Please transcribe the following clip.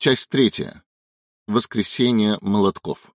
Часть третья. Воскресение молотков.